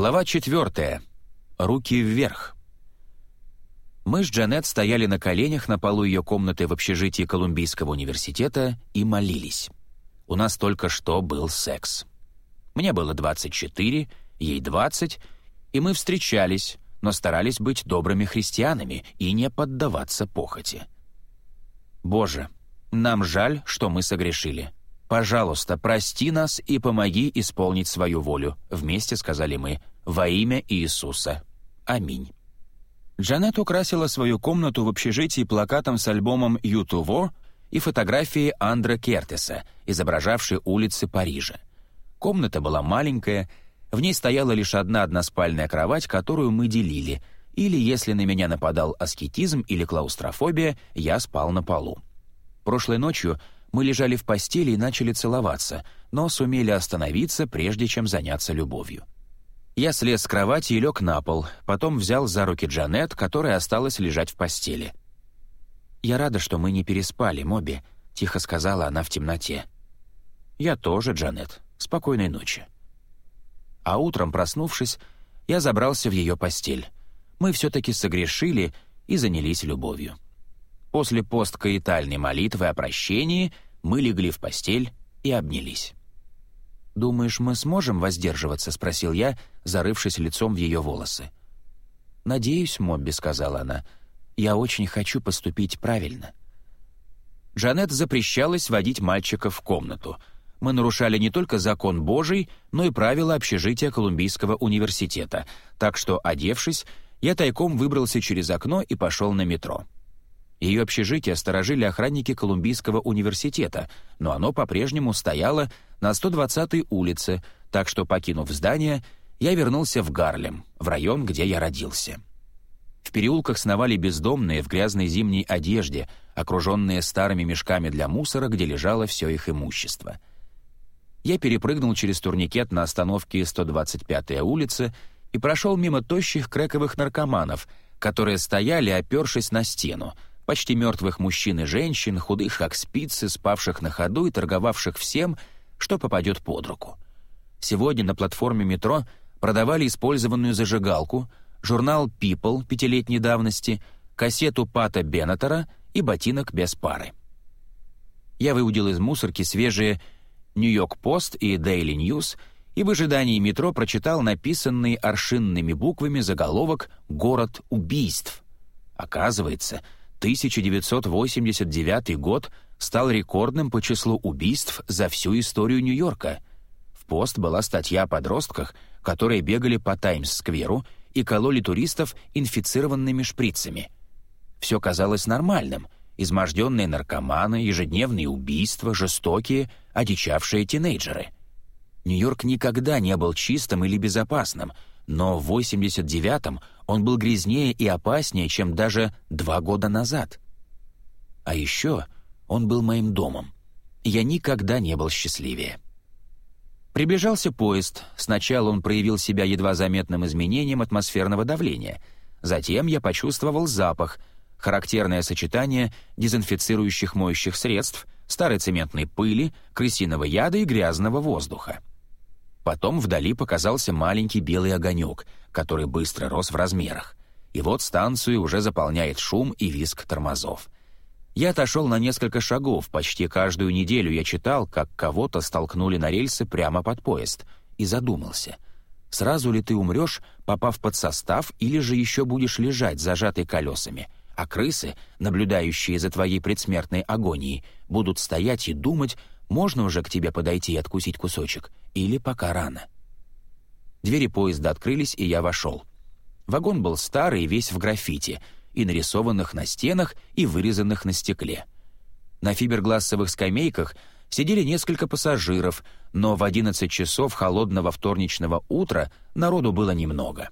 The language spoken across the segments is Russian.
Глава четвертая. Руки вверх. Мы с Джанет стояли на коленях на полу ее комнаты в общежитии Колумбийского университета и молились. У нас только что был секс. Мне было 24, ей 20, и мы встречались, но старались быть добрыми христианами и не поддаваться похоти. «Боже, нам жаль, что мы согрешили. «Пожалуйста, прости нас и помоги исполнить свою волю», — вместе сказали мы, «во имя Иисуса. Аминь». Джанет украсила свою комнату в общежитии плакатом с альбомом «Ютуво» и фотографией Андра Кертеса, изображавшей улицы Парижа. Комната была маленькая, в ней стояла лишь одна односпальная кровать, которую мы делили, или, если на меня нападал аскетизм или клаустрофобия, я спал на полу. Прошлой ночью мы лежали в постели и начали целоваться, но сумели остановиться, прежде чем заняться любовью. Я слез с кровати и лег на пол, потом взял за руки Джанет, которая осталась лежать в постели. «Я рада, что мы не переспали, Моби», — тихо сказала она в темноте. «Я тоже, Джанет. Спокойной ночи». А утром, проснувшись, я забрался в ее постель. Мы все-таки согрешили и занялись любовью. После посткаитальной молитвы о прощении мы легли в постель и обнялись. «Думаешь, мы сможем воздерживаться?» — спросил я, зарывшись лицом в ее волосы. «Надеюсь, Мобби», — сказала она. «Я очень хочу поступить правильно». Джанет запрещалась водить мальчиков в комнату. Мы нарушали не только закон Божий, но и правила общежития Колумбийского университета, так что, одевшись, я тайком выбрался через окно и пошел на метро. Ее общежитие сторожили охранники Колумбийского университета, но оно по-прежнему стояло на 120-й улице, так что, покинув здание, я вернулся в Гарлем, в район, где я родился. В переулках сновали бездомные в грязной зимней одежде, окруженные старыми мешками для мусора, где лежало все их имущество. Я перепрыгнул через турникет на остановке 125-я улица и прошел мимо тощих крэковых наркоманов, которые стояли, опершись на стену — почти мертвых мужчин и женщин, худых как спицы, спавших на ходу и торговавших всем, что попадет под руку. Сегодня на платформе метро продавали использованную зажигалку, журнал People пятилетней давности, кассету Пата Беннетера и ботинок без пары. Я выудил из мусорки свежие «Нью-Йорк Пост» и «Дейли Ньюс» и в ожидании метро прочитал написанный аршинными буквами заголовок «Город убийств». Оказывается, 1989 год стал рекордным по числу убийств за всю историю Нью-Йорка. В пост была статья о подростках, которые бегали по Таймс-скверу и кололи туристов инфицированными шприцами. Все казалось нормальным. Изможденные наркоманы, ежедневные убийства, жестокие, одичавшие тинейджеры. Нью-Йорк никогда не был чистым или безопасным — но в 89-м он был грязнее и опаснее, чем даже два года назад. А еще он был моим домом. Я никогда не был счастливее. Приближался поезд. Сначала он проявил себя едва заметным изменением атмосферного давления. Затем я почувствовал запах, характерное сочетание дезинфицирующих моющих средств, старой цементной пыли, крысиного яда и грязного воздуха. Потом вдали показался маленький белый огонек, который быстро рос в размерах. И вот станцию уже заполняет шум и визг тормозов. Я отошел на несколько шагов, почти каждую неделю я читал, как кого-то столкнули на рельсы прямо под поезд, и задумался. Сразу ли ты умрешь, попав под состав, или же еще будешь лежать, зажатый колесами, а крысы, наблюдающие за твоей предсмертной агонией, будут стоять и думать, можно уже к тебе подойти и откусить кусочек? Или пока рано?» Двери поезда открылись, и я вошел. Вагон был старый, весь в граффити, и нарисованных на стенах, и вырезанных на стекле. На фиберглассовых скамейках сидели несколько пассажиров, но в 11 часов холодного вторничного утра народу было немного.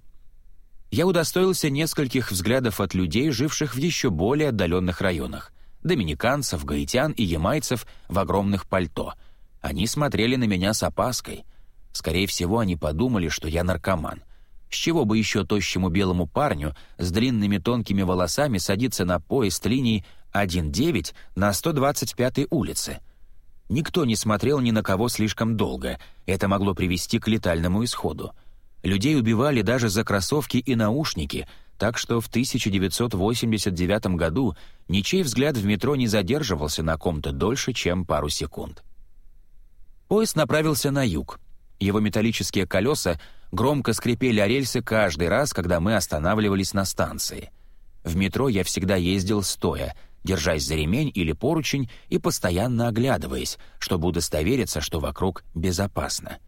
Я удостоился нескольких взглядов от людей, живших в еще более отдаленных районах доминиканцев, гаитян и ямайцев в огромных пальто. Они смотрели на меня с опаской. Скорее всего, они подумали, что я наркоман. С чего бы еще тощему белому парню с длинными тонкими волосами садиться на поезд линий 1-9 на 125-й улице? Никто не смотрел ни на кого слишком долго. Это могло привести к летальному исходу. Людей убивали даже за кроссовки и наушники, так что в 1989 году ничей взгляд в метро не задерживался на ком-то дольше, чем пару секунд. Поезд направился на юг. Его металлические колеса громко скрипели о рельсы каждый раз, когда мы останавливались на станции. В метро я всегда ездил стоя, держась за ремень или поручень и постоянно оглядываясь, чтобы удостовериться, что вокруг безопасно.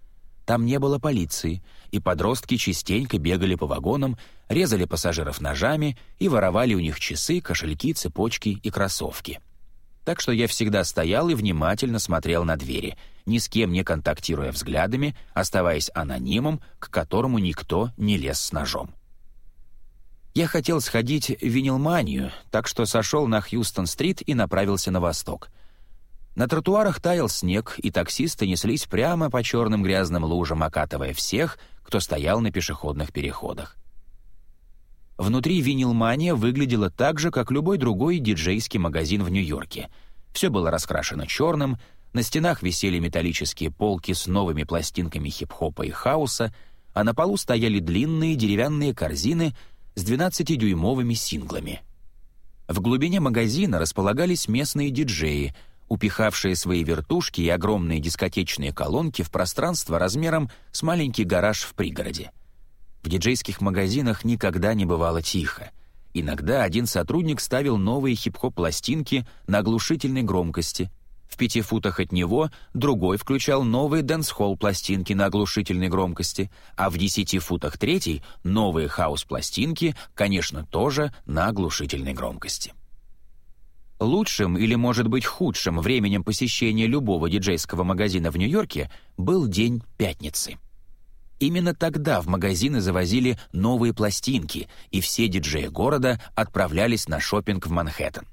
Там не было полиции, и подростки частенько бегали по вагонам, резали пассажиров ножами и воровали у них часы, кошельки, цепочки и кроссовки. Так что я всегда стоял и внимательно смотрел на двери, ни с кем не контактируя взглядами, оставаясь анонимом, к которому никто не лез с ножом. Я хотел сходить в винилманию, так что сошел на Хьюстон-стрит и направился на восток — на тротуарах таял снег, и таксисты неслись прямо по черным грязным лужам, окатывая всех, кто стоял на пешеходных переходах. Внутри винилмания выглядела так же, как любой другой диджейский магазин в Нью-Йорке. Все было раскрашено черным, на стенах висели металлические полки с новыми пластинками хип-хопа и хаоса, а на полу стояли длинные деревянные корзины с 12-дюймовыми синглами. В глубине магазина располагались местные диджеи — упихавшие свои вертушки и огромные дискотечные колонки в пространство размером с маленький гараж в пригороде. В диджейских магазинах никогда не бывало тихо. Иногда один сотрудник ставил новые хип-хоп-пластинки на оглушительной громкости. В пяти футах от него другой включал новые дэнс-холл-пластинки на оглушительной громкости, а в десяти футах третий — новые хаус-пластинки, конечно, тоже на оглушительной громкости. Лучшим или, может быть, худшим временем посещения любого диджейского магазина в Нью-Йорке был день пятницы. Именно тогда в магазины завозили новые пластинки, и все диджеи города отправлялись на шопинг в Манхэттен.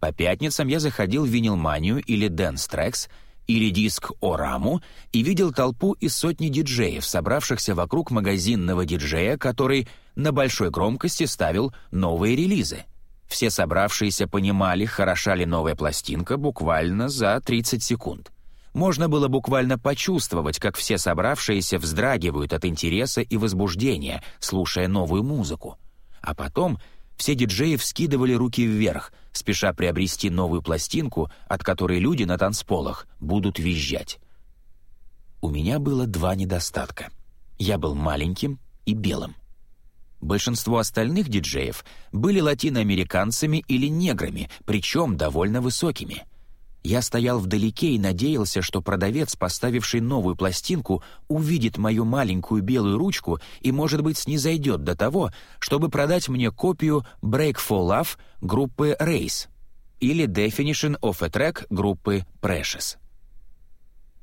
По пятницам я заходил в винилманию или Dance Tracks, или диск Ораму и видел толпу из сотни диджеев, собравшихся вокруг магазинного диджея, который на большой громкости ставил новые релизы — все собравшиеся понимали, хороша ли новая пластинка буквально за 30 секунд. Можно было буквально почувствовать, как все собравшиеся вздрагивают от интереса и возбуждения, слушая новую музыку. А потом все диджеи вскидывали руки вверх, спеша приобрести новую пластинку, от которой люди на танцполах будут визжать. У меня было два недостатка. Я был маленьким и белым. Большинство остальных диджеев были латиноамериканцами или неграми, причем довольно высокими. Я стоял вдалеке и надеялся, что продавец, поставивший новую пластинку, увидит мою маленькую белую ручку и, может быть, снизойдет до того, чтобы продать мне копию «Break for Love» группы Race или «Definition of a Track» группы Precious.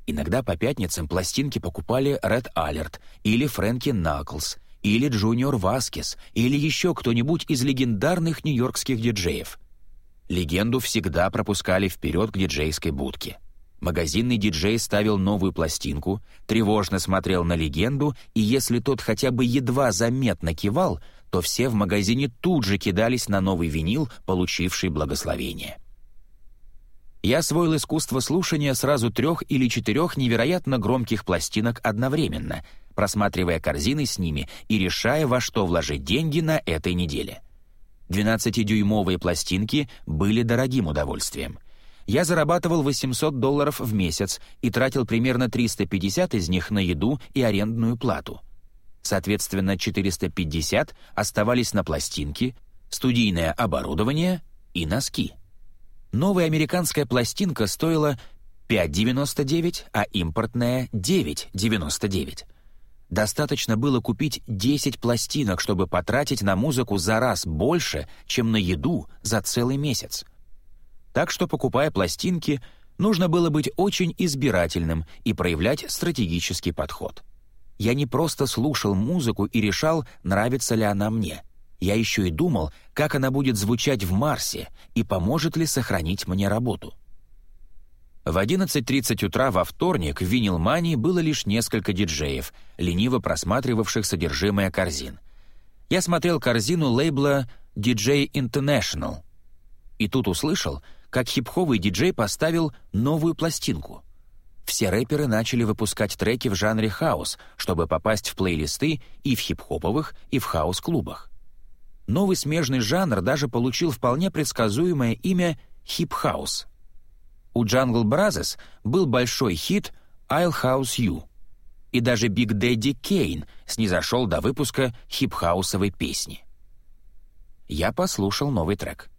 Иногда по пятницам пластинки покупали Red Alert или Фрэнки Наклс, или Джуниор Васкес, или еще кто-нибудь из легендарных нью-йоркских диджеев. Легенду всегда пропускали вперед к диджейской будке. Магазинный диджей ставил новую пластинку, тревожно смотрел на легенду, и если тот хотя бы едва заметно кивал, то все в магазине тут же кидались на новый винил, получивший благословение. Я освоил искусство слушания сразу трех или четырех невероятно громких пластинок одновременно — просматривая корзины с ними и решая, во что вложить деньги на этой неделе. 12-дюймовые пластинки были дорогим удовольствием. Я зарабатывал 800 долларов в месяц и тратил примерно 350 из них на еду и арендную плату. Соответственно, 450 оставались на пластинки, студийное оборудование и носки. Новая американская пластинка стоила 5,99, а импортная — 9,99. Достаточно было купить 10 пластинок, чтобы потратить на музыку за раз больше, чем на еду за целый месяц. Так что, покупая пластинки, нужно было быть очень избирательным и проявлять стратегический подход. Я не просто слушал музыку и решал, нравится ли она мне. Я еще и думал, как она будет звучать в Марсе и поможет ли сохранить мне работу. В 11.30 утра во вторник в Винилмании было лишь несколько диджеев, лениво просматривавших содержимое корзин. Я смотрел корзину лейбла DJ International. И тут услышал, как хип-ховый диджей поставил новую пластинку. Все рэперы начали выпускать треки в жанре хаус, чтобы попасть в плейлисты и в хип-хоповых, и в хаус-клубах. Новый смежный жанр даже получил вполне предсказуемое имя хип-хаус. У Jungle Brothers был большой хит «I'll House You», и даже Big Daddy Kane снизошел до выпуска хип-хаусовой песни. Я послушал новый трек.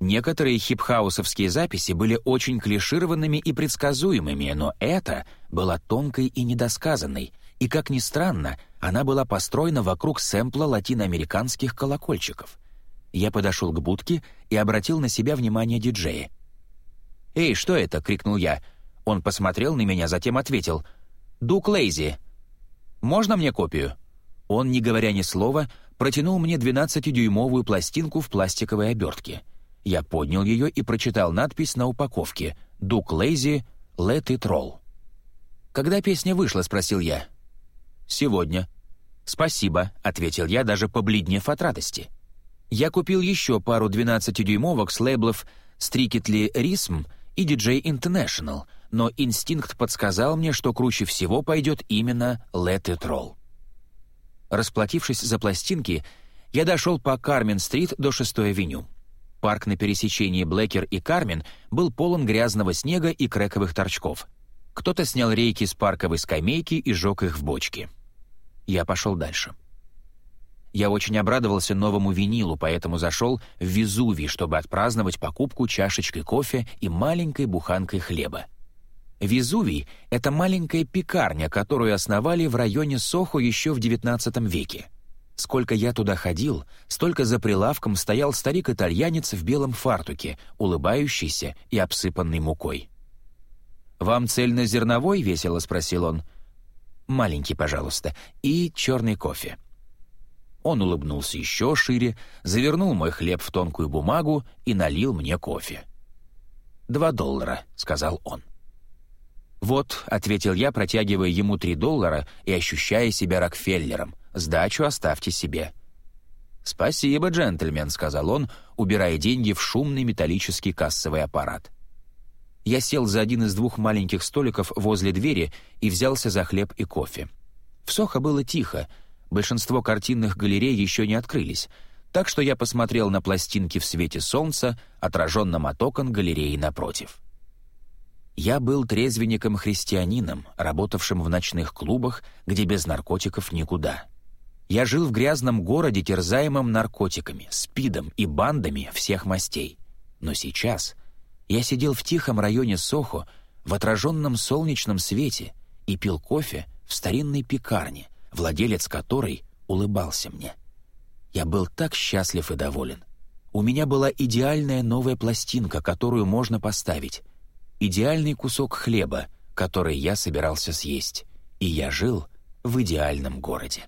Некоторые хип-хаусовские записи были очень клишированными и предсказуемыми, но это была тонкой и недосказанной, и, как ни странно, она была построена вокруг сэмпла латиноамериканских колокольчиков. Я подошел к будке и обратил на себя внимание диджея. «Эй, что это?» — крикнул я. Он посмотрел на меня, затем ответил. «Дук Лейзи. Можно мне копию?» Он, не говоря ни слова, протянул мне 12-дюймовую пластинку в пластиковой обертке — я поднял ее и прочитал надпись на упаковке «Дук Лейзи, Let It Roll». «Когда песня вышла?» — спросил я. «Сегодня». «Спасибо», — ответил я, даже побледнев от радости. Я купил еще пару 12-дюймовок с лейблов Strictly Rhythm и DJ International, но инстинкт подсказал мне, что круче всего пойдет именно Let It Roll. Расплатившись за пластинки, я дошел по Кармен-стрит до 6-й авеню. Парк на пересечении Блэкер и Кармен был полон грязного снега и крековых торчков. Кто-то снял рейки с парковой скамейки и жег их в бочке. Я пошел дальше. Я очень обрадовался новому винилу, поэтому зашел в Везувий, чтобы отпраздновать покупку чашечкой кофе и маленькой буханкой хлеба. Везувий — это маленькая пекарня, которую основали в районе Сохо еще в XIX веке. Сколько я туда ходил, столько за прилавком стоял старик-итальянец в белом фартуке, улыбающийся и обсыпанный мукой. «Вам цельнозерновой?» — весело спросил он. «Маленький, пожалуйста, и черный кофе». Он улыбнулся еще шире, завернул мой хлеб в тонкую бумагу и налил мне кофе. «Два доллара», — сказал он. «Вот», — ответил я, протягивая ему три доллара и ощущая себя Рокфеллером, Сдачу оставьте себе». «Спасибо, джентльмен», — сказал он, убирая деньги в шумный металлический кассовый аппарат. Я сел за один из двух маленьких столиков возле двери и взялся за хлеб и кофе. В Сохо было тихо, большинство картинных галерей еще не открылись, так что я посмотрел на пластинки в свете солнца, отраженном от окон галереи напротив. Я был трезвенником-христианином, работавшим в ночных клубах, где без наркотиков никуда — я жил в грязном городе, терзаемом наркотиками, спидом и бандами всех мастей. Но сейчас я сидел в тихом районе Сохо, в отраженном солнечном свете и пил кофе в старинной пекарне, владелец которой улыбался мне. Я был так счастлив и доволен. У меня была идеальная новая пластинка, которую можно поставить, идеальный кусок хлеба, который я собирался съесть, и я жил в идеальном городе.